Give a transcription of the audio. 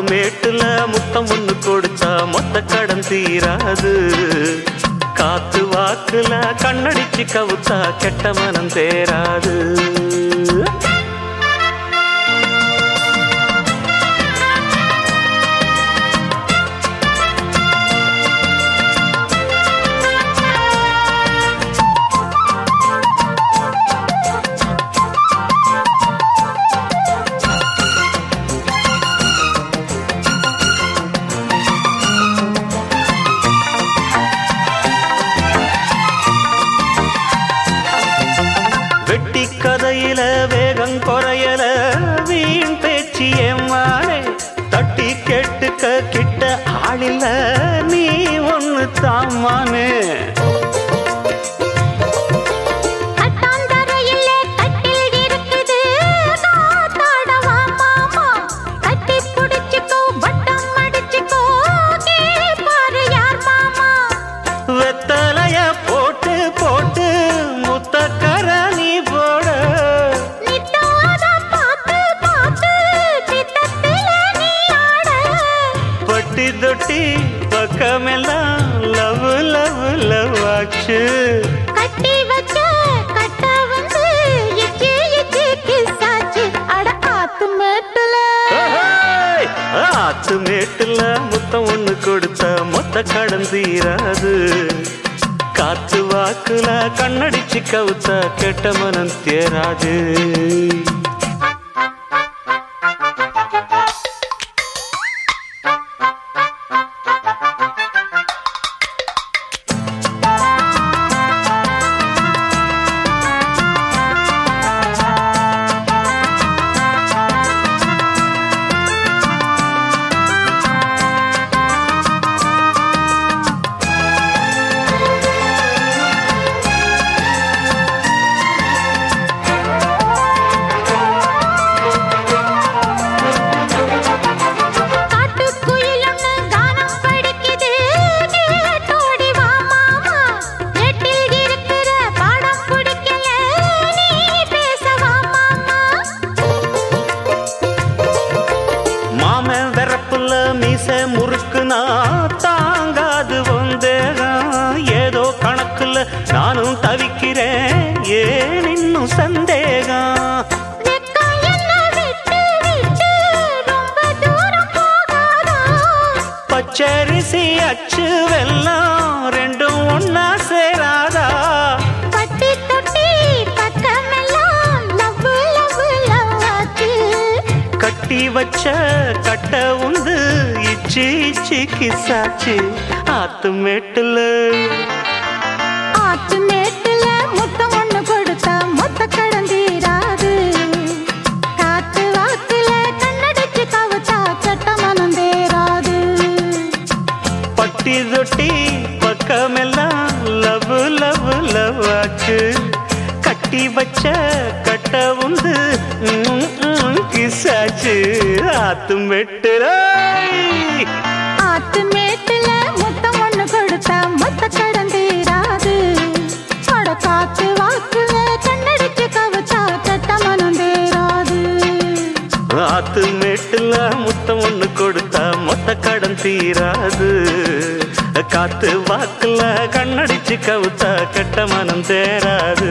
ஆத்து மேட்டுல முத்தம் ஒண்ணு கொடுத்தா மொத்த கடன் தீராது. காத்து வாக்குல கண்ணடிச்சு கவுத்தா கெட்ட மனம் தேராது. கதையில வேகம் குறையல. வீண் பேச்சு ஏமாறே தட்டி கேட்டுக்க கிட்ட ஆளில்ல. நீ ஒண்ணு தாமானே பக்கமெல்லாம் லவ் லவ் லவ் ஆச்சு. கட்டி வச்ச கட்ட வந்து அட ஆத்து மேட்டுல. ஏய், ஆத்து மேட்டுல முத்தம் ஒண்ணு கொடுத்த மொத்த கடன் தீராது. காத்து வாக்குல கண்ணடிச்சு கவுத்த கெட்ட மனம் தேராது. பச்சரிசி அச்சு வெல்லம் ரெண்டும் ஒன்னா சேராதா? பட்டி தொட்டி பக்கமெல்லாம் லவ் லவ் லவ் ஆச்சு கட்டி வச்ச கட்ட உந்து இச்சி இச்சி கிசாச்சு. ஆத்து மேட்டுல. ஆத்து ஆச்சு கட்டி வச்ச கட்ட உந்து கிசாச்சு. ஆத்து மேட்டுல ஆத்து மேட்டுல முத்தம் ஒண்ணு கொடுத்தா மொத்த கடந்தீராது அட காத்து வாக்குல கண்ணடிச்சு கவுச்சா கெட்ட மனம் தேராது. ஆத்து மேட்டுல முத்தம் ஒண்ணு கொடுத்தா மொத்த கடன் தீராது. காத்து வாக்குல கண்ணடிச்சு கவுத்தா கெட்ட மனம் தேராது.